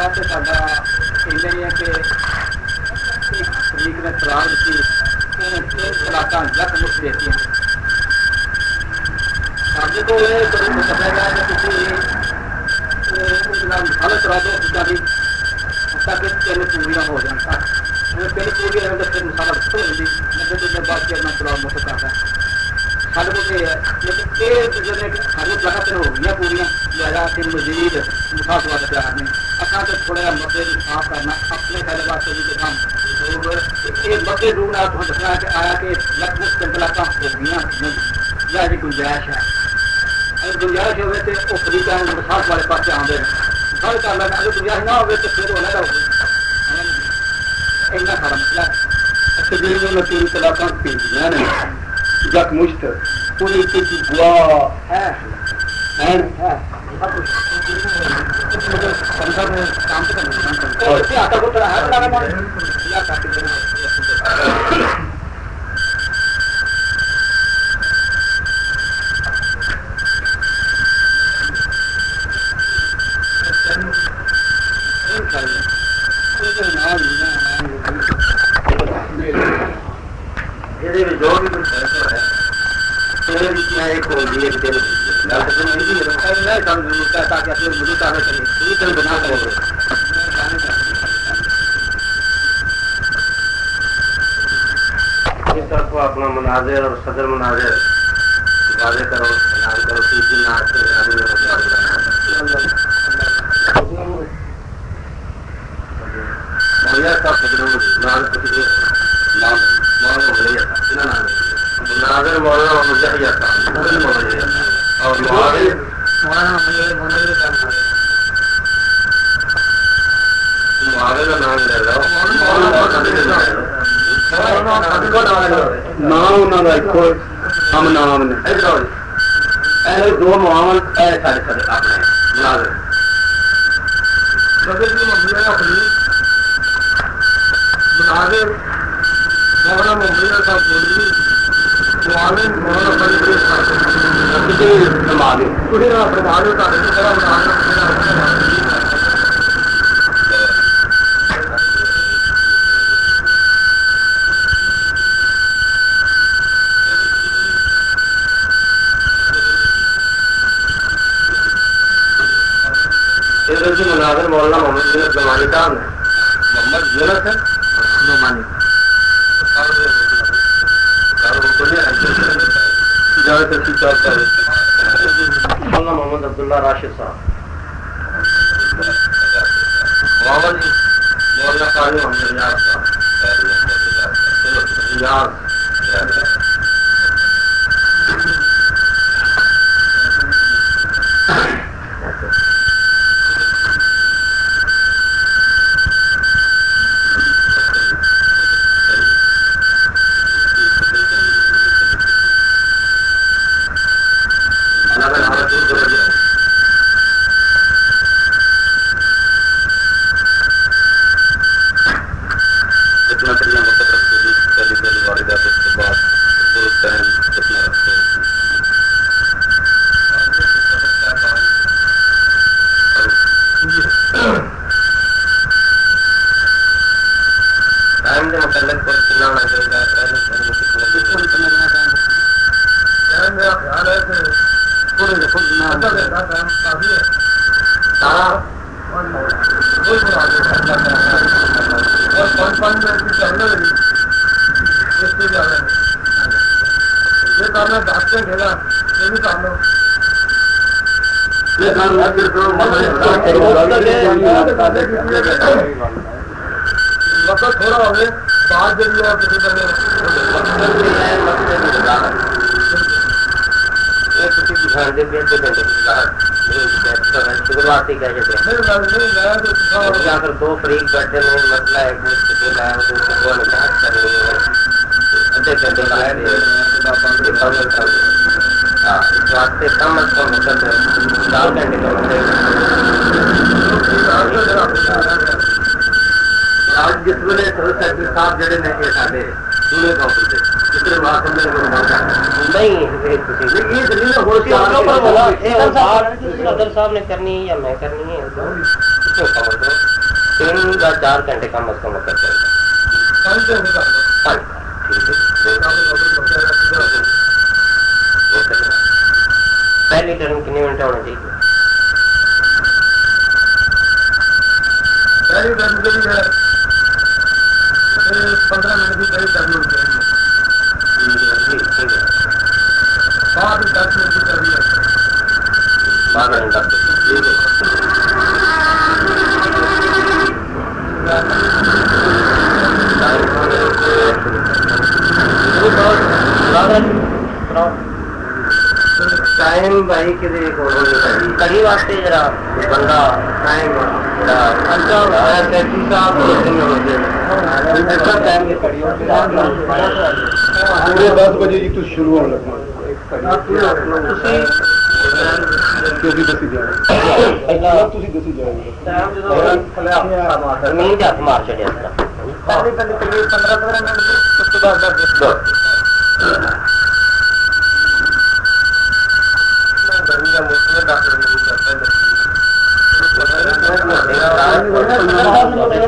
مسئلہ تو سارا یہ ہے کہ تریق نے طلاق دیتی طلاقہ جک مک دیتی ہیں۔ سارے کو یہ مسئلہ ہے کہ تھی حالت کرا دو بھی تاکہ تین پوریاں ہو جائیں۔ تین پوری رہے تو پھر مسالہ چھوڑ دی نبے دن بعد پھر میں طلاق مک کرتا سارے کو یہ ہے، لیکن یہ جو سارے لگاتار ہو گئی پوریاں لہٰذا کہ مزید مسافر پیار نہیں تو تھوڑا جہا مدے صاف کرنا اپنے پہلے واسطے بھی کام یہ مدے نے تمہیں دسنا کہ آیا کہ کام ہو گئی یا جی گنجائش ہے۔ اگر گنجائش ہوئے تو وہ فریقہ مساف والے پاس آتے ہیں۔ گل کر لینا اگر گنجائش نہ ہوئے تو پھر وہ لگا ہوگی ایسا سارا مسئلہ ہے۔ اچھا جی میں تین طلاقاں بھیجیاں نے مشت بوا ہے۔ ہے۔ کام کرنا کو جو بھی کچھ ہے میں ایک ایک میں تاکہ اپنے مجھے کام تو بنا کرو اس طرف اپنا مناظر اور صدر مناظر واضح کرو اعلان کرو تیس دن آج مہیا صاحب صدر نام مولانا تھا مناظر مولانا مجاہدہ تھا وہ بھی مغلیہ تھا اور معاوض معاوض کا نام لے رہا ہوں نام انہوں کا ایک ہم نام نے ایسے دو معاون اے سارے سارے اپنے مناظر مناظر محمد محمد ہے مولانا محمد عبداللہ راشد صاحب۔ محمد مولانا قاری محمد ریاض صاحب ریاض واسطے کم از کم چار گھنٹے کا آج جس ویلے سیکٹری صاحب جڑے نے یہ سارے سونے کونسل کے جتنے بات سمجھنے کو نہیں یہ دلیل ہو صدر صاحب نے کرنی ہے یا میں کرنی ہے تین یا چار گھنٹے کم از کم چاہیے ٹھیک ہے پہلی ٹرم کنی منٹ ہونا چاہیے پہلی دن کے لیے پندرہ منٹ کی پہلی دس منٹ کی ٹرم ہے بارہ گھنٹہ ٹھیک ہے ٹائم بھائی کے لیے کہی واسطے جرا بندہ ٹائم ہاتھ مار چڑیا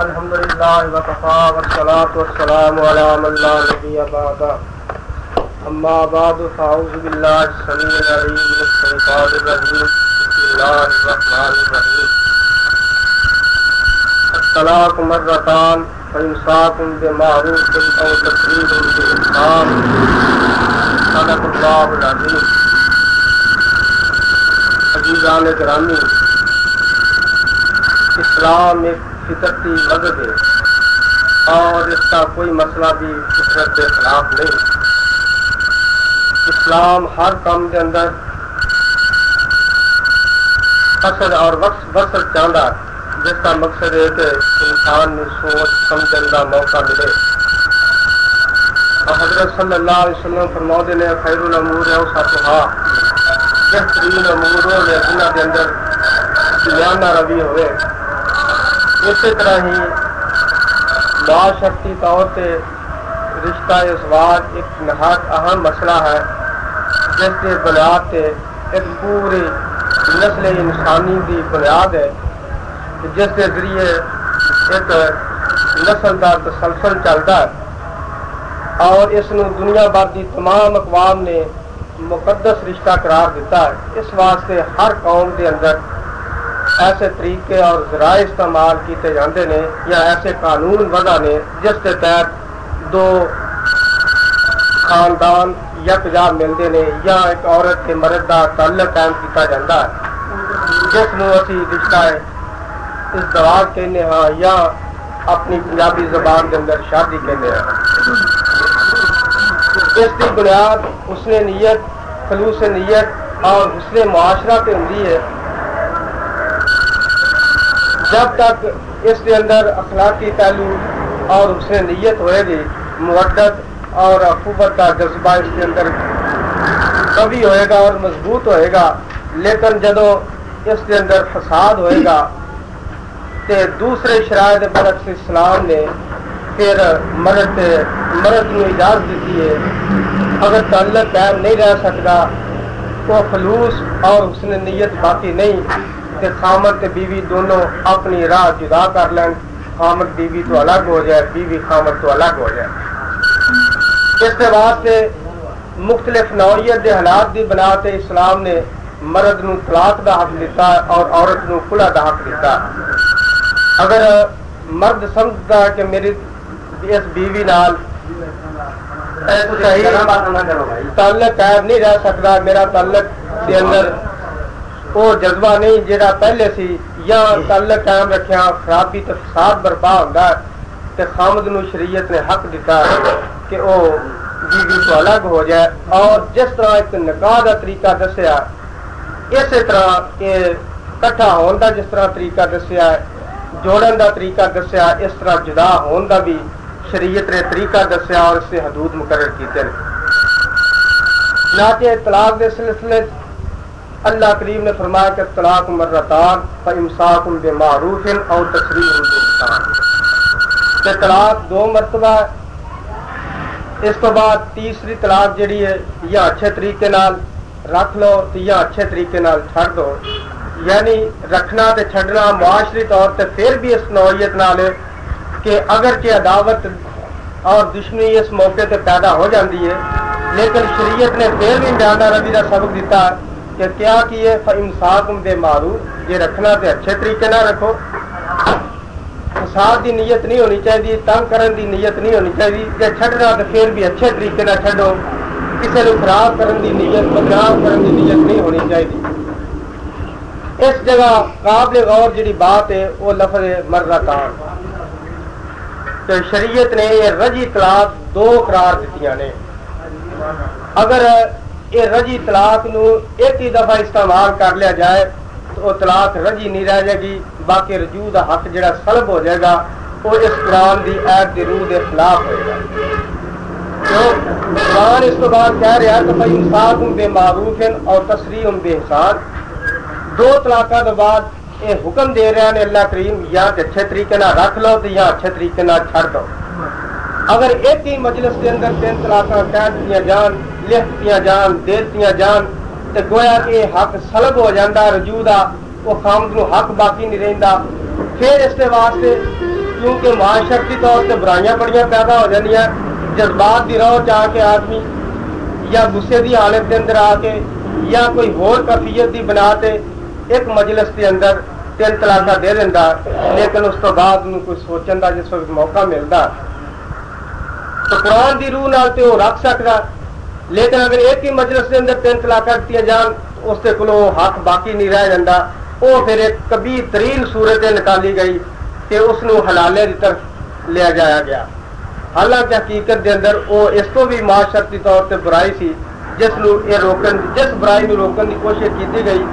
الحمد لله وكفى والصلاة والسلام على من لا نبي بعده أما بعد فأعوذ بالله السميع العليم من الشيطان الرجيم بسم الله الرحمن الرحيم الطلاق مرتان فإمساك بمعروف أو تسريح بإحسان. صدق الله العظيم عزیزان گرامی، اسلام ایک فطرتی مذہب ہے اور اس کا کوئی مسئلہ بھی فطرت کے خلاف نہیں۔ اسلام ہر کام کے اندر قصد اور وقت وسط چاہتا ہے، جس کا مقصد ہے کہ انسان میں سوچ سمجھنے کا موقع ملے۔ اور حضرت صلی اللہ علیہ وسلم فرماؤ نے خیر الامور ہے اس بہترین امور ہو جنہ کے اندر بیانہ روی ہوئے۔ اسی طرح ہی معاشرتی طور سے رشتہ ازواج ایک نہایت اہم مسئلہ ہے، جس کے بنیاد سے ایک پوری نسل انسانی کی بنیاد ہے، جس کے ذریعے ایک نسل کا تسلسل چلتا ہے۔ اور اس دنیا بھر کی تمام اقوام نے مقدس رشتہ قرار دیتا ہے۔ اس واسطے ہر قوم کے اندر ایسے طریقے اور ذرائع استعمال کیتے جاندے نے یا ایسے قانون وضع نے جس کے تحت دو خاندان یکجا ملتے ہیں یا ایک عورت کے مرد کا تعلق قائم کیتا جاتا ہے۔ جس نو اسی رشتہ ہے اس دراز کہنے ہاں یا اپنی پنجابی زبان کے اندر شادی کہنے ہاں۔ اس کی بنیاد اس نے نیت، خلوص نیت اور حسن معاشرہ پہ ہوں ہے۔ جب تک اس کے اندر اخلاقی پہلو اور اسے نیت ہوئے گی، مودت اور اخوبت کا جذبہ اس کے اندر کبھی ہوئے گا اور مضبوط ہوئے گا، لیکن جدو اس کے اندر فساد ہوئے گا تے دوسرے شرائط برعکس اسلام نے پھر مرد مرد کو اجازت دیتی ہے۔ اگر تعلق قائم نہیں رہ سکتا، تو خلوص اور اس نے نیت باقی نہیں کہ خامد بیوی دونوں اپنی راہ جدا کر لیں خامد بیوی تو الگ ہو جائے، بیوی خامد تو الگ ہو جائے۔ اس کے واسطے مختلف نوعیت کے حالات کی بنا تے اسلام نے مرد نو طلاق دا حق دیتا اور عورت نو کھلا دا حق دیتا اگر مرد سمجھتا ہے کہ میری اس بیوی نال تعلق قائم نہیں رہ سکتا، میرا تعلق کے اندر وہ جذبہ نہیں جہاں پہلے سی۔ یا تعلق قائم رکھیا خرابی تو فساد برپا ہوتا ہے تے خامد نو شریعت نے حق دیتا کہ وہ بیوی تو الگ ہو جائے۔ اور جس طرح ایک نکاح کا طریقہ دسیا، اسی طرح یہ کٹھا ہون کا جس طرح طریقہ دسیا، جوڑن کا طریقہ دسیا، اس طرح جدا ہون کا بھی شریعت نے طریقہ دسیا اور اس سے حدود مقرر کیتے ہیں۔ ناچے طلاق کے سلسلے اللہ کریم نے فرمایا کہ طلاق مرتان فامساک بے معروف اور تشریح کہ طلاق دو مرتبہ اس تو بعد تیسری طلاق جڑی ہے، یا اچھے طریقے نال رکھ لو تو یا اچھے طریقے نال چھڑ دو۔ یعنی رکھنا تے چھڑنا معاشری طور تے پھر بھی اس نوعیت نال ہے کہ اگرچہ عداوت اور دشمنی اس موقع تے پیدا ہو جاتی ہے، لیکن شریعت نے پھر بھی بیانہ ربی کا سبق دیتا کہ کیا کیے فمساک دے مارو یہ رکھنا تے اچھے طریقے نہ رکھو۔ فساد دی نیت نہیں ہونی چاہیے، تنگ کرن دی نیت نہیں ہونی چاہیے جے چھڈنا تے پھر بھی اچھے طریقے نہ چھڈو۔ کسی نے خراب کرن دی نیت، بدنام کرن دی نیت نہیں ہونی چاہیے۔ اس جگہ قابل غور جڑی بات ہے، وہ لفظ مرتان تو شریعت نے یہ رجی طلاق دو قرار دیتی نے۔ اگر یہ رجی طلاق نو ایک ہی دفعہ استعمال کر لیا جائے، تو وہ طلاق رجی نہیں رہ جائے گی، باقی رجوع دا حق جڑا سلب ہو جائے گا، وہ اس قرآن دی عید دی روح دے خلاف ہوئے گا۔ قرآن اس تو بعد کہہ رہا ہے کہ بھائی انصاف بے معروف اور تسریح بے احسان دو طلاقوں کے بعد یہ حکم دے رہے ہیں اللہ کریم یا اچھے طریقے نہ رکھ لو تو یا اچھے طریقے نہ چھڑ دو اگر ایک ہی مجلس کے اندر تین طلاق کہہ دیا جان لکھ دیا جان دے دیا جان تو گویا کہ حق سلب ہو جاتا رجوع کا وہ خامد نو حق باقی نہیں رہتا پھر اس کے واسطے کیونکہ معاشرتی طور سے برائیاں بڑیاں پیدا ہو جاتی جذبات کی روح چاہ کے آدمی یا غصے کی حالت کے اندر آ کے یا کوئی ہور کفیت کی بنا کے ایک مجلس کے اندر تین تلاقہ دے دینا لیکن اس تو بعد کوئی سوچن کا جس وقت موقع ملتا تو قرآن کی روح نال تو وہ رکھ سکتا لیکن اگر ایک ہی مجلس کے اندر تین تلاقہ دیتی جان، اس کے کو حق باقی نہیں رہ جاتا وہ پھر ایک کبھی ترین صورت نکالی گئی کہ اس نو حلالے کی طرف لیا جایا گیا۔ حالانکہ حقیقت کے اندر وہ اس کو بھی معاشرتی طور سے برائی سی، جس نو یہ روکن، جس برائی نو روکن کی کوشش کی گئی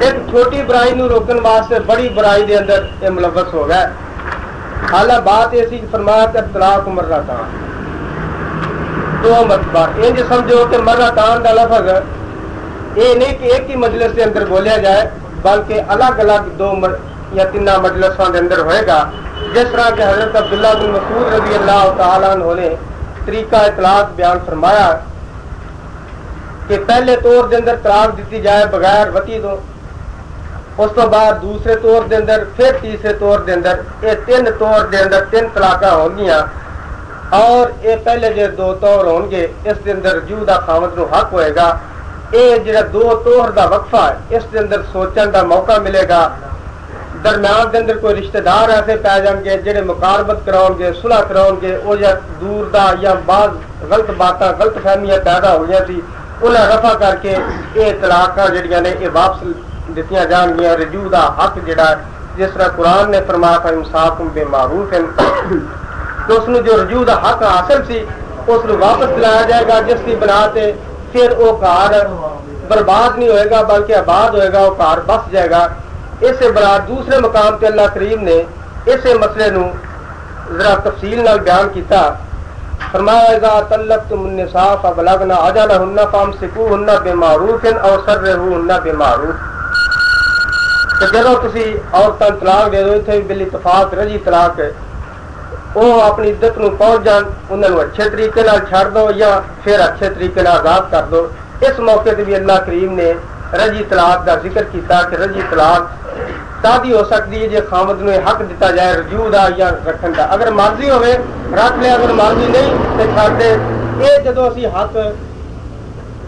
ایک چھوٹی برائی نو روکن واسطے بڑی برائی دے اندر یہ ملوث ہو گیا حالانکہ بات یہ سی فرمایا کہ طلاق مرنا تان۔ دو مرتبہ یہ سمجھو کہ مرنا تان کا لفظ، یہ نہیں کہ ایک ہی مجلس کے اندر بولیا جائے، بلکہ الگ الگ دو مر... یا تین مجلسوں کے اندر ہوئے گا۔ جس طرح کہ حضرت عبداللہ بن مسعود رضی اللہ تعالیٰ عنہ نے طریقہ اطلاق بیان فرمایا کہ پہلے طور دے اندر طلاق دیتی جائے بغیر وتی دو اس تو بعد دوسرے طور دے اندر، پھر تیسرے طور دے اندر، یہ تین طور دے اندر تین طلاق ہون گیا اور یہ پہلے جو دو طور ہون گے، اس دے اندر رجوع دا خامد نو حق ہوئے گا۔ یہ جڑا دو طور دا وقفہ ہے، اس دے اندر سوچن دا موقع ملے گا۔ درمیان دے اندر کوئی رشتہ دار ایسے پی جان گے جڑے مقاربت کراؤ گے، صلح کراؤ گے وہ یا دور دا یا بعض غلط باتاں، غلط فہمیاں پیدا ہوئی تھی انہیں رفع کر کے یہ طلاق جڑیاں نے یہ واپس دیتی جان گیا رجوع دا حق جڑا جس طرح قرآن نے فرمایا تھا انصاف بے معروف ہے تو اس جو رجوع دا حق حاصل سی اس کو واپس دلایا جائے گا جس کی بنا تے پھر وہ کار برباد نہیں ہوئے گا بلکہ آباد ہوئے گا وہ کار بس جائے گا اسے بنا دوسرے مقام پہ اللہ کریم نے اسے مسئلے نو ذرا تفصیل نال بیان کیتا فرمایا اذا طلقتم النساء فبلغنا اجلهن فامسكوهن بمعروف او سرهوهن بمعروف کہ جدو تسی عورتاں طلاق دے دو بل اتفاق رجی طلاق ہے وہ اپنی عزت نو پہنچ جان، انہاں نو اچھے طریقے نال چھڑ دو یا پھر اچھے طریقے نال آزاد کر دو۔ اس موقع تے بھی اللہ کریم نے رجی طلاق دا ذکر کیتا کہ رجی طلاق تادی ہو سکتی ہے جی خامد نو حق دیتا جائے، رجوع دا یا رکھن دا۔ اگر مرضی ہوئے رکھ لے اگر مرضی نہیں تو چھڑ دے۔ یہ جدو اسی حق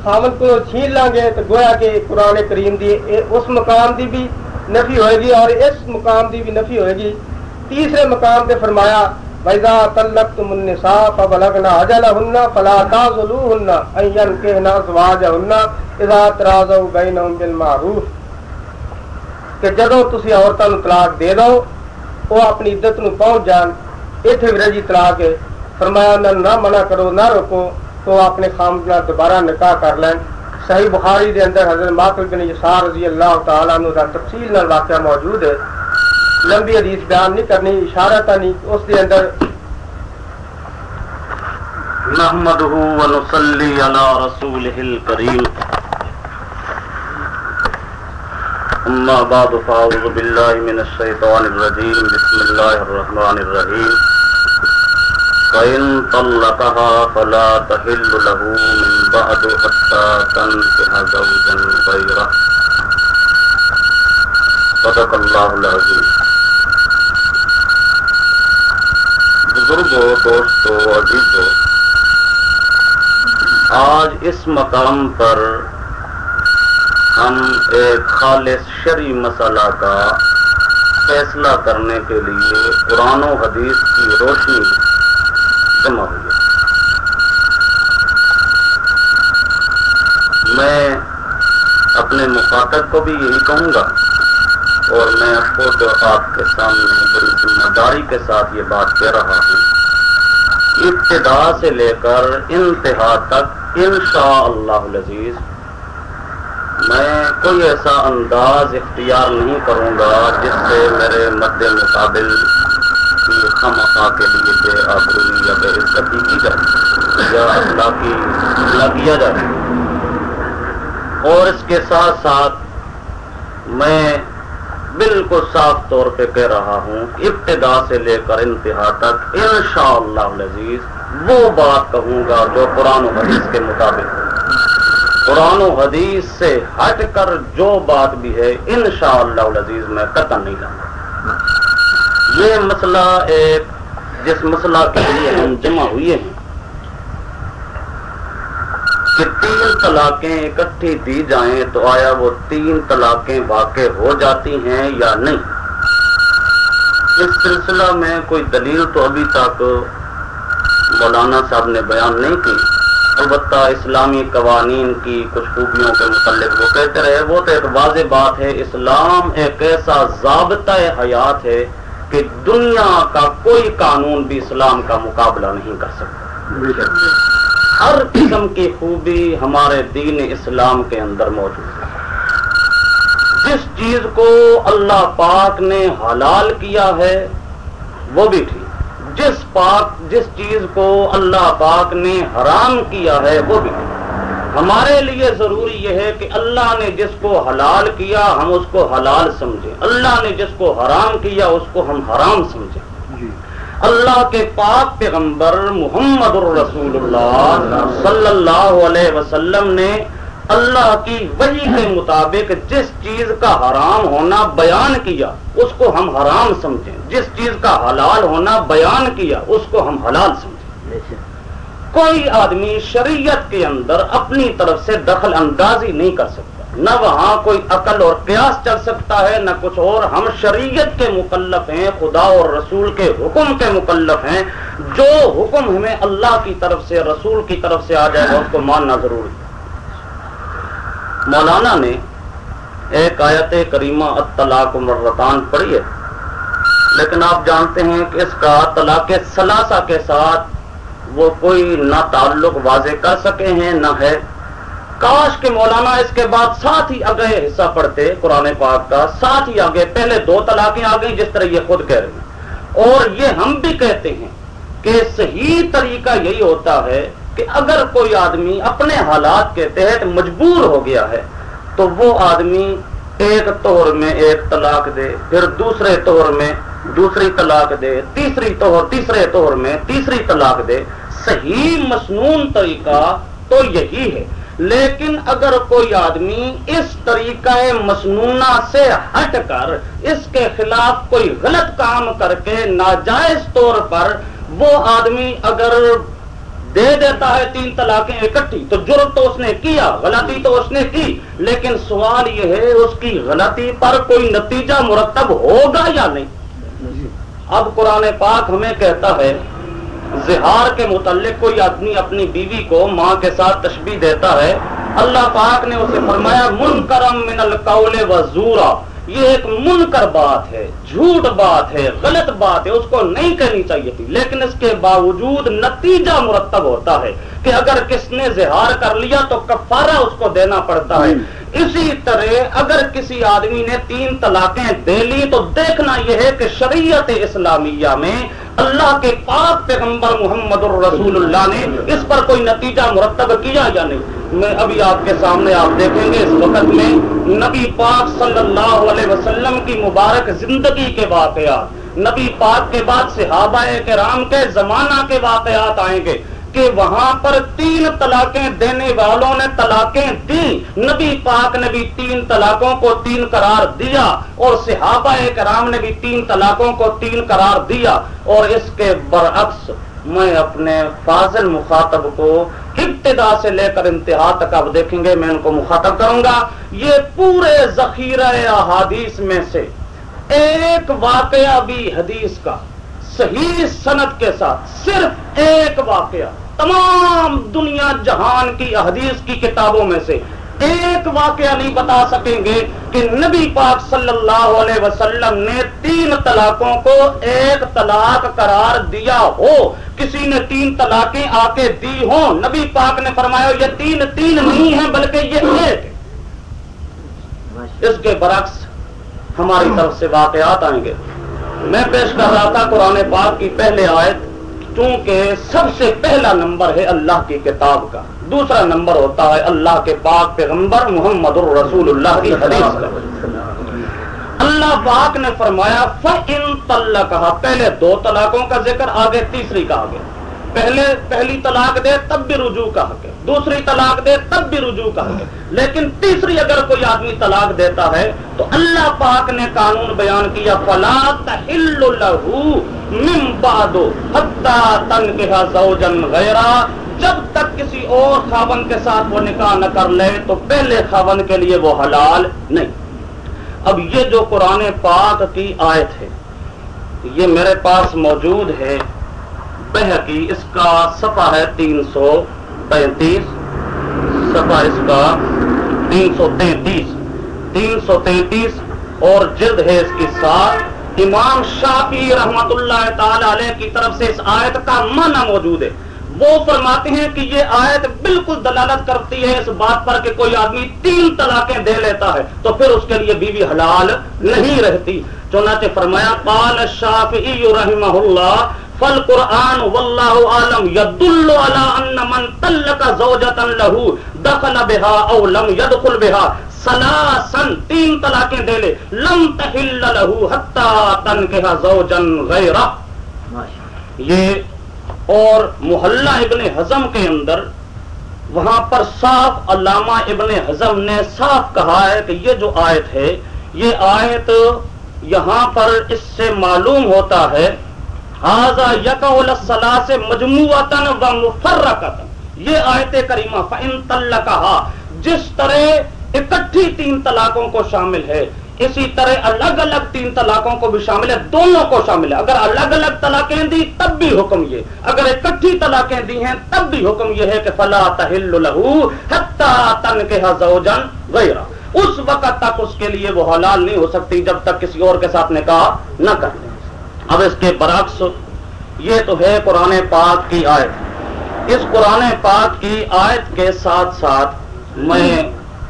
خامد کو چھین لیں گے تو گویا کہ قرآن کریم دی اس مقام دی بھی نفی ہوئے گی اور اس مقام دی بھی نفی ہوئے گی۔ تیسرے مقام پہ فرمایا، وَإِذَا طَلَّقْتُمُ النِّسَاءَ فَبَلَغْنَ أَجَلَهُنَّ فَلَا تَعْضُلُوهُنَّ أَن يَنكِحْنَ أَزْوَاجَهُنَّ إِذَا تَرَاضَوْا بَيْنَهُم بِالْمَعْرُوفِ کہ جدو تسی عورتوں طلاق دے دو وہ اپنی عزت نو پہنچ جان۔ اتنے بھی رجی طلاق ہے۔ فرمایا، نہ منع کرو، نہ روکو، تو اپنے خام دوبارہ نکاح کر لیں صحیح بخاری دے اندر حضرت ماقل بن یسار رضی اللہ تعالیٰ عنہ دا تفصیل نال واقعہ موجود ہے۔ لمبی حدیث بیان نہیں کرنی اشارہ تا نہیں، اس دے اندر نحمده ونصلي على رسوله الكريم أما بعد فأعوذ بالله من الشيطان الرجيم بسم الله الرحمن الرحيم فإن طلقها فلا تحل له من بعد حتى تنكح زوجا غيره. صدق الله العظيم. بزرگوں دوستو، عزیزو، آج اس مقام پر ہم ایک خالص شرعی مسئلہ کا فیصلہ کرنے کے لیے قرآن و حدیث کی روشنی جمع ہوئی میں اپنے مخاطب کو بھی یہی کہوں گا اور میں خود آپ کے سامنے بڑی ذمہ داری کے ساتھ یہ بات کہہ رہا ہوں۔ ابتدا سے لے کر انتہا تک انشاء اللہ العزیز، میں کوئی ایسا انداز اختیار نہیں کروں گا جس سے میرے مد مقابل کی خمخا کے لیے بے آبروی یا بے عزتی کی جائے یا اللہ حملہ کیا جائے اور اس کے ساتھ ساتھ میں بالکل صاف طور پہ کہہ رہا ہوں، ابتدا سے لے کر انتہا تک انشاءاللہ العزیز وہ بات کہوں گا جو قرآن و حدیث کے مطابق ہو۔ قرآن و حدیث سے ہٹ کر جو بات بھی ہے، انشاءاللہ العزیز میں قطع نہیں لاؤں یہ مسئلہ ایک جس مسئلہ کے لیے ہم جمع ہوئے ہیں کہ تین طلاقیں اکٹھی دی جائیں تو آیا وہ تین طلاقیں واقع ہو جاتی ہیں یا نہیں؟ اس سلسلہ میں کوئی دلیل تو ابھی تک مولانا صاحب نے بیان نہیں کی۔ البتہ اسلامی قوانین کی کچھ خوبیوں کے متعلق وہ کہتے رہے، وہ تو ایک واضح بات ہے، اسلام ایک ایسا ضابطہ حیات ہے کہ دنیا کا کوئی قانون بھی اسلام کا مقابلہ نہیں کر سکتا۔ ہر قسم کی خوبی ہمارے دین اسلام کے اندر موجود ہے۔ جس چیز کو اللہ پاک نے حلال کیا ہے وہ بھی ٹھیک۔ جس پاک جس چیز کو اللہ پاک نے حرام کیا ہے وہ بھی ہمارے لیے ضروری یہ ہے کہ اللہ نے جس کو حلال کیا ہم اس کو حلال سمجھیں۔ اللہ نے جس کو حرام کیا اس کو ہم حرام سمجھیں۔ جی۔ اللہ کے پاک پیغمبر محمد الرسول اللہ صلی اللہ علیہ وسلم نے اللہ کی وحی کے مطابق جس چیز کا حرام ہونا بیان کیا اس کو ہم حرام سمجھیں۔ جس چیز کا حلال ہونا بیان کیا اس کو ہم حلال سمجھیں۔ کوئی آدمی شریعت کے اندر اپنی طرف سے دخل اندازی نہیں کر سکتا۔ نہ وہاں کوئی عقل اور قیاس چل سکتا ہے، نہ کچھ اور۔ ہم شریعت کے مکلف ہیں، خدا اور رسول کے حکم کے مکلف ہیں۔ جو حکم ہمیں اللہ کی طرف سے، رسول کی طرف سے آ جائے گا، اس کو ماننا ضروری ہے۔ مولانا نے ایک آیت کریمہ اطلاق مرتان پڑھی ہے۔ لیکن آپ جانتے ہیں کہ اس کا طلاق ثلاثہ کے ساتھ وہ کوئی نہ تعلق واضح کر سکے ہیں، نہ ہے۔ کاش کے مولانا اس کے بعد ساتھ ہی آگے حصہ پڑھتے قرآن پاک کا، ساتھ ہی آگے، پہلے دو طلاقیں آ گئی جس طرح یہ خود کہہ رہے ہیں۔ اور یہ ہم بھی کہتے ہیں کہ صحیح طریقہ یہی ہوتا ہے کہ اگر کوئی آدمی اپنے حالات کے تحت مجبور ہو گیا ہے، تو وہ آدمی ایک طور میں ایک طلاق دے، پھر دوسرے طور میں دوسری طلاق دے، تیسری طور، تیسرے طور میں تیسری طلاق دے۔ صحیح مصنون طریقہ تو یہی ہے۔ لیکن اگر کوئی آدمی اس طریقہ مصنوعہ سے ہٹ کر اس کے خلاف کوئی غلط کام کر کے ناجائز طور پر وہ آدمی اگر دے دیتا ہے تین طلاقیں اکٹھی تو جرم تو اس نے کیا غلطی تو اس نے کی۔ لیکن سوال یہ ہے اس کی غلطی پر کوئی نتیجہ مرتب ہوگا یا نہیں؟ اب قرآن پاک ہمیں کہتا ہے زہار کے متعلق کوئی آدمی اپنی بیوی کو ماں کے ساتھ تشبیح دیتا ہے، اللہ پاک نے اسے فرمایا من کرم من القول و زورا یہ ایک منکر بات ہے، جھوٹ بات ہے، غلط بات ہے، اس کو نہیں کہنی چاہیے تھی۔ لیکن اس کے باوجود نتیجہ مرتب ہوتا ہے کہ اگر کس نے زہار کر لیا تو کفارہ اس کو دینا پڑتا ہے۔ اسی طرح اگر کسی آدمی نے تین طلاقیں دے لی تو دیکھنا یہ ہے کہ شریعت اسلامیہ میں اللہ کے پاک پیغمبر محمد الرسول اللہ نے اس پر کوئی نتیجہ مرتب کیا یا نہیں؟ میں ابھی آپ کے سامنے آپ دیکھیں گے اس وقت میں نبی پاک صلی اللہ علیہ وسلم کی مبارک زندگی کے واقعات، نبی پاک کے بعد صحابہ کرام کے زمانہ کے واقعات آئیں گے۔ کہ وہاں پر تین طلاقیں دینے والوں نے طلاقیں دی نبی پاک نے بھی تین طلاقوں کو تین قرار دیا اور صحابہ کرام نے بھی تین طلاقوں کو تین قرار دیا۔ اور اس کے برعکس میں اپنے فاضل مخاطب کو ابتدا سے لے کر انتہا تک اب دیکھیں گے، میں ان کو مخاطب کروں گا۔ یہ پورے ذخیرہ احادیث میں سے ایک واقعہ بھی حدیث کا، صحیح صنعت کے ساتھ، صرف ایک واقعہ۔ تمام دنیا جہان کی حدیث کی کتابوں میں سے ایک واقعہ نہیں بتا سکیں گے کہ نبی پاک صلی اللہ علیہ وسلم نے تین طلاقوں کو ایک طلاق قرار دیا ہو۔ کسی نے تین طلاقیں آ کے دی ہوں۔ نبی پاک نے فرمایا، یہ تین تین نہیں ہیں بلکہ یہ ایک۔ اس کے برعکس ہماری طرف سے واقعات آئیں گے۔ میں پیش کر رہا تھا قرآن پاک کی پہلے آیت۔ چونکہ سب سے پہلا نمبر ہے اللہ کی کتاب کا، دوسرا نمبر ہوتا ہے اللہ کے پاک پیغمبر محمد الرسول اللہ کی حدیث کا۔ اللہ پاک نے فرمایا فن طلّہ کہا پہلے دو طلاقوں کا ذکر، آگے تیسری کا آگے۔ پہلے پہلی طلاق دے تب بھی رجوع کا حق ہے، دوسری طلاق دے تب بھی رجوع کا حق ہے۔ لیکن تیسری اگر کوئی آدمی طلاق دیتا ہے تو اللہ پاک نے قانون بیان کیا، فلا تحل له من بعد حتى تنكح زوجا غيرا جب تک کسی اور خاون کے ساتھ وہ نکاح نہ کر لے تو پہلے خاون کے لیے وہ حلال نہیں۔ اب یہ جو قرآن پاک کی آیت ہے، یہ میرے پاس موجود ہے۔ بحقی اس کا صفحہ ہے تین سو پینتیس صفحہ اس کا تین سو تینتیس، تین سو تینتیس اور جلد ہے اس کی ساتھ امام شافی رحمت اللہ تعالی علیہ کی طرف سے اس آیت کا معنی موجود ہے۔ وہ فرماتے ہیں کہ یہ آیت بالکل دلالت کرتی ہے اس بات پر کہ کوئی آدمی تین طلاقیں دے لیتا ہے تو پھر اس کے لیے بیوی حلال نہیں رہتی۔ چنانچہ فرمایا، قال الشافعی رحمہ اللہ فالقرآن واللہ عالم یدل علی ان من طلق زوجتا له دخل بها او لم يدخل بها سلاسن تین طلاقیں دے لے۔ لم تحل له حتى تنكح زوجا غیرہ۔ یہ اور محلہ ابن حزم کے اندر وہاں پر صاف علامہ ابن حزم نے صاف کہا ہے کہ یہ جو آیت ہے یہ آیت یہاں پر اس سے معلوم ہوتا ہے حاضا یکا سے مجموعتاً و یہ آیت کریمہ فَإِن طَلَّقَهَا، جس طرح اکٹھی تین طلاقوں کو شامل ہے، اسی طرح الگ الگ تین طلاقوں کو بھی شامل ہے، دونوں کو شامل ہے۔ اگر الگ الگ طلاقیں دی تب بھی حکم یہ۔ اگر اکٹھی طلاقیں دی ہیں، تب بھی حکم یہ ہے کہ فلا تحل له حتى تنكح زوجا غيره۔ اس وقت تک اس کے لیے وہ حلال نہیں ہو سکتی جب تک کسی اور کے ساتھ نکاح نہ کر لے اب اس کے برعکس یہ تو ہے قرآن پاک کی آیت۔ اس قرآن پاک کی آیت کے ساتھ ساتھ میں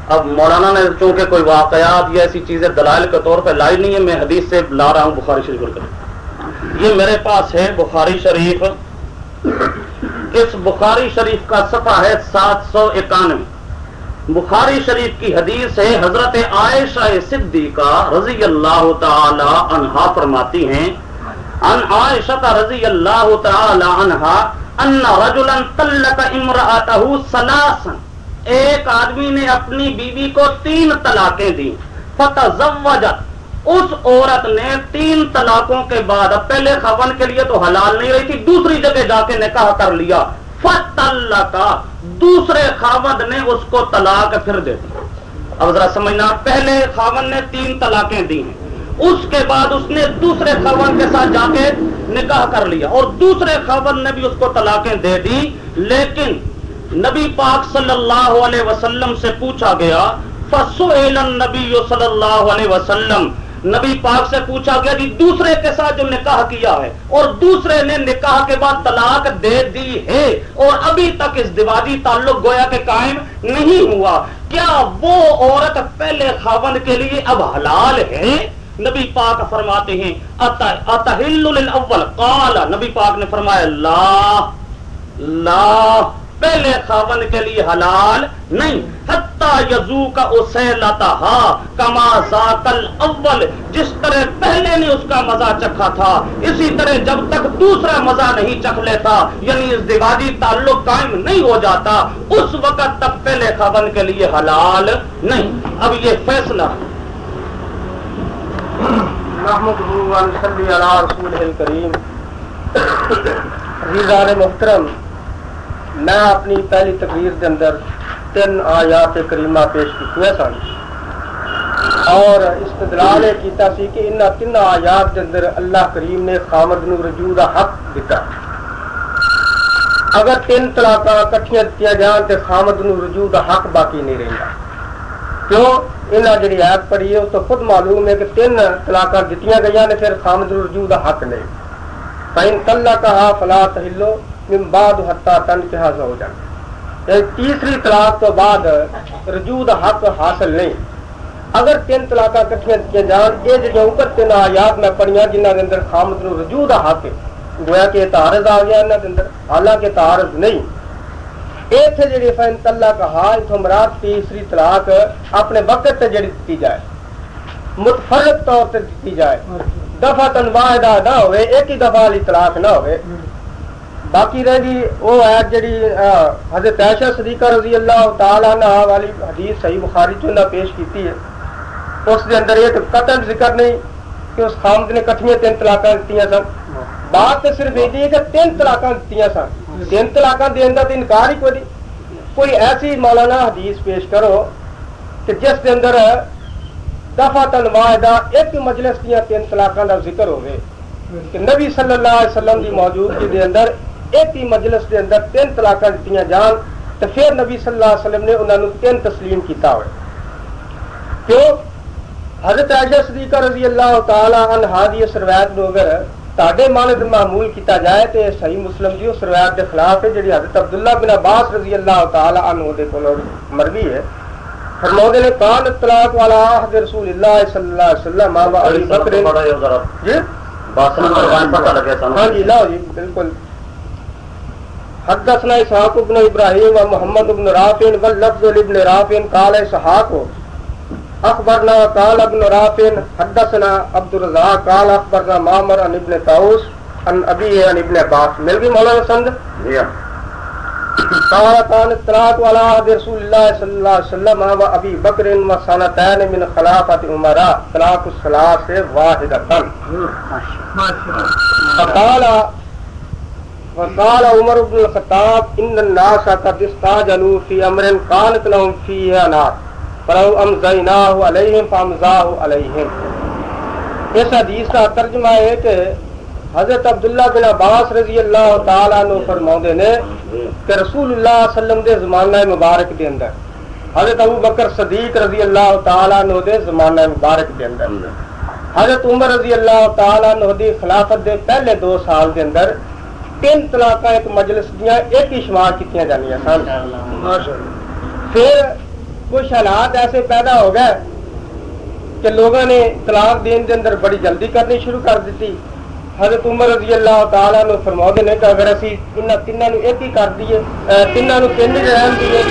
اب مولانا نے چونکہ کوئی واقعات یا ایسی چیزیں دلائل کے طور پہ لائی نہیں ہے میں حدیث سے لا رہا ہوں بخاری شریف کر یہ میرے پاس ہے بخاری شریف۔ اس بخاری شریف کا صفحہ ہے سات سو اکانوے۔ بخاری شریف کی حدیث ہے حضرت عائشہ صدیقہ رضی اللہ تعالی عنہا فرماتی ہیں ان عائشہ رضی اللہ تعالی عنہا ان رجلا طلق امرأته ثلاثا۔ ایک آدمی نے اپنی بیوی کو تین طلاقیں دی فتزوجت۔ اس عورت نے تین طلاقوں کے بعد اب پہلے خون کے لیے تو حلال نہیں رہی تھی، دوسری جگہ جا کے نکاح کر لیا۔ فتلقا۔ دوسرے خاوند نے اس کو طلاق پھر دے دی۔ اب ذرا سمجھنا، پہلے خاون نے تین طلاقیں دی ہیں۔ اس کے بعد اس نے دوسرے خاون کے ساتھ جا کے نکاح کر لیا اور دوسرے خاون نے بھی اس کو طلاقیں دے دی۔ لیکن نبی پاک صلی اللہ علیہ وسلم سے پوچھا گیا، فسئل النبی صلی اللہ علیہ وسلم۔ نبی پاک سے پوچھا گیا جی دوسرے کے ساتھ جو نکاح کیا ہے؟ اور دوسرے نے نکاح کے بعد طلاق دے دی ہے۔ اور ابھی تک اس دیواجی تعلق گویا کے قائم نہیں ہوا۔ کیا وہ عورت پہلے خاون کے لیے اب حلال ہے؟ نبی پاک فرماتے ہیں اتحل الاول قال نبی پاک نے فرمایا، لا لا، پہلے خاون کے لیے حلال نہیں، حتی یزو کا اسے لتا کما ذاکل اول جس طرح پہلے نے اس کا مزہ چکھا تھا، اسی طرح جب تک دوسرا مزہ نہیں چکھ لیتا یعنی اس دیوادی تعلق قائم نہیں ہو جاتا، اس وقت تک پہلے خاون کے لیے حلال نہیں۔ اب یہ فیصلہ نحمده و نصلی علی رسول کریم عزیزان محترم، میں اپنی پہلی تقریر کے اندر تین آیات کریمہ پیش کی سن. اور استدلال یہ کیتا سی کہ ان تین آیات کے اندر اللہ کریم نے خامد نو رجوع کا حق دیتا اگر تین طلاق کٹھیاں دیا جان تو خامد نو رجوع کا حق باقی نہیں رہتا کیوں؟ انہیں جی ایپ پڑھی ہے، اس تو خود معلوم ہے کہ تین طلاق دیتی گئی نے، پھر خامد نو رجوع کا حق نہیں فائن تلا کہا فلا تہلو من بعد حتا تن کے حاصل ہو جائے یعنی تیسری طلاق تو بعد رجوع دا حق حاصل نہیں۔ اگر تین طلاق کٹھیاں کیے جان، یہ جو اوپر تین آیات میں پڑھیاں جنہ کے اندر خامد نو رجوع دا حق ہے، گویا کہ تعارض آ گیا انہوں کے اندر، حالانکہ تعارض نہیں۔ یہ تھے جڑی فین تلا کہا اتوں مراد تیسری طلاق اپنے وقت سے جڑی دیتی جائے متفرق طور سے دیتی جائے دفعہ تنواہ نہ ہوئے ایک ہی دفعہ والی طلاق نہ ہوئے باقی رہ گئی وہ ہے جڑی حضرت عائشہ صدیقہ رضی اللہ تعالیٰ عنہ والی حدیث صحیح بخاری چندہ پیش کیتی ہے اس دے اندر یہ قتل ذکر نہیں کہ اس خامد نے کٹھیاں تین طلاقاں دیتی سن بات تو صرف یہ ہے کہ تین طلاقاں دیتی سن تین طلاقاں دین کا تو انکار ہی کوئی کوئی ایسی مولانا حدیث پیش کرو کہ جس کے اندر دفعہ تنواحدہ ایک مجلس دیا تین طلاقاں کا ذکر ہوئے۔ کہ نبی صلی اللہ علیہ وسلم کی موجودگی دے اندر ایک ہی مجلس دے اندر تین طلاق دیتی جان تو پھر نبی صلی اللہ علیہ وسلم نے انہوں نے تین تسلیم کیتا ہوئے۔ کیوں؟ حضرت عائشہ صدیقہ رضی اللہ تعالی عنہ دی اس روایت نو اگر تاڈے مانت معمول کیتا جائے تے صحیح مسلم دی اس روایت کے خلاف ہے جڑی حضرت عبداللہ بن عباس رضی اللہ تعالی عنہ دے کولوں مروی ہے نے کان اطلاق والا عہد رسول اللہ صلی اللہ علیہ وسلم ما ابی بکر جی ہاں جی لاؤ جی بالکل حدثنا اسحاق بن ابراہیم و محمد بن رافع واللفظ لابن رافع قال اسحاق اخبرنا قال ابن رافع حدثنا عبد الرزاق قال اخبرنا معمر عن ابن طاووس عن ابي عن ابن عباس. مل گئی مولانا سند؟ قال كان الطلاق على رسول الله صلى الله عليه وسلم و ابي بكر وسنتين من خلافه عمر طلاق الثلاث واحده فقال وقال عمر بن الخطاب ان الناس قد استعجلوا في امر كانت لهم فيه نار. فلو امزيناه عليهم فامزاه عليهم۔ اس حدیث کا ترجمہ ہے کہ حضرت عبداللہ بن عباس رضی اللہ تعالیٰ نو فرما نے کہ رسول اللہ وسلم دے زمانہ مبارک دے اندر حضرت ابو بکر صدیق رضی اللہ تعالیٰ نو دے زمانہ مبارک دے اندر حضرت عمر رضی اللہ تعالیٰ نو دی خلافت دے پہلے دو سال دے اندر تین طلاق ایک مجلس دیا ایک ہی شمار کی جانیا سن پھر کچھ حالات ایسے پیدا ہو گئے کہ لوگوں نے طلاق دین دے اندر بڑی جلدی کرنی شروع کر دیتی۔ حضرت عمر رضی اللہ تعالیٰ نے فرما نے کہ اگر اسی ان تینوں ایک ہی کر دیے تینوں تین رحم دیے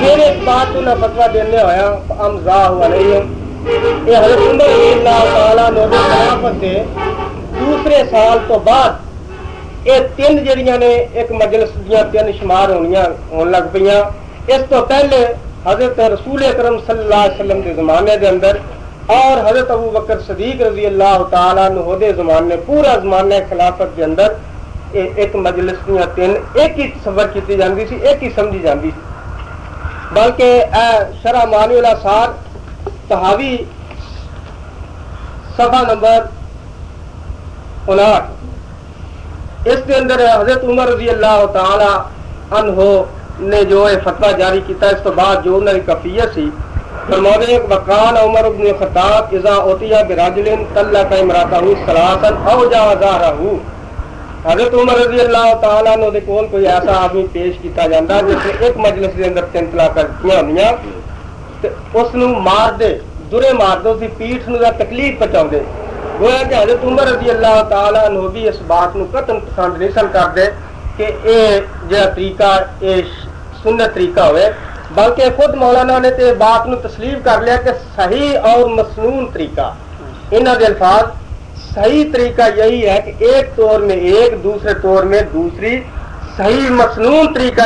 پھر اس بات انہیں فتوا دینے ہوا امزا ہوا نہیں ہے یہ حضرت عمر رضی اللہ تعالیٰ نے خلافت دے دوسرے سال تو بعد یہ تین جڑیاں نے ایک مجلس دیا تین شمار ہونی ہون لگ پہ اس تو پہلے حضرت رسول اکرم صلی اللہ علیہ وسلم کے زمانے دے اندر اور حضرت ابو بکر صدیق رضی اللہ تعالیٰ دے زمانے، پورا زمانہ خلافت کے اندر ایک مجلس دیا تین، ایک ہی سفر کی جاتی سی، ایک ہی سمجھی جاتی سی۔ بلکہ شرح مانی والا سار تحاوی سفا نمبر انٹھ اس کے اندر حضرت عمر رضی اللہ تعالی عنہ نے جو فتوا جاری کیتا اس تو بعد جو انہوں کی کفیت سی فرمانے وقان عمر بن خطاب اذا اوتیا براجل طلق امراته ثلاثا او جا جازاره۔ حضرت عمر رضی اللہ تعالیٰ عنہ دے کول کوئی ایسا آدمی پیش کیتا جاندا جس نے ایک مجلس دے اندر تین طلاق دتیاں ہوندیاں، تے اس نو مار دے، درے مار دو سی پیٹھ نو دا تکلیف پہنچاوندے گویا کہ حضرت عمر رضی اللہ تعالیٰ عنہ بھی اس بات نو قطن پسند نہیں سن کردے کہ اے جڑا طریقہ اے سنت طریقہ ہوئے۔ بلکہ خود مولانا نے تے بات نو تسلیم کر لیا کہ صحیح اور مسنون طریقہ۔ انہاں دے الفاظ صحیح طریقہ یہی ہے کہ ایک طور میں ایک، دوسرے طور میں دوسری۔ صحیح مسنون طریقہ